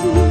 see.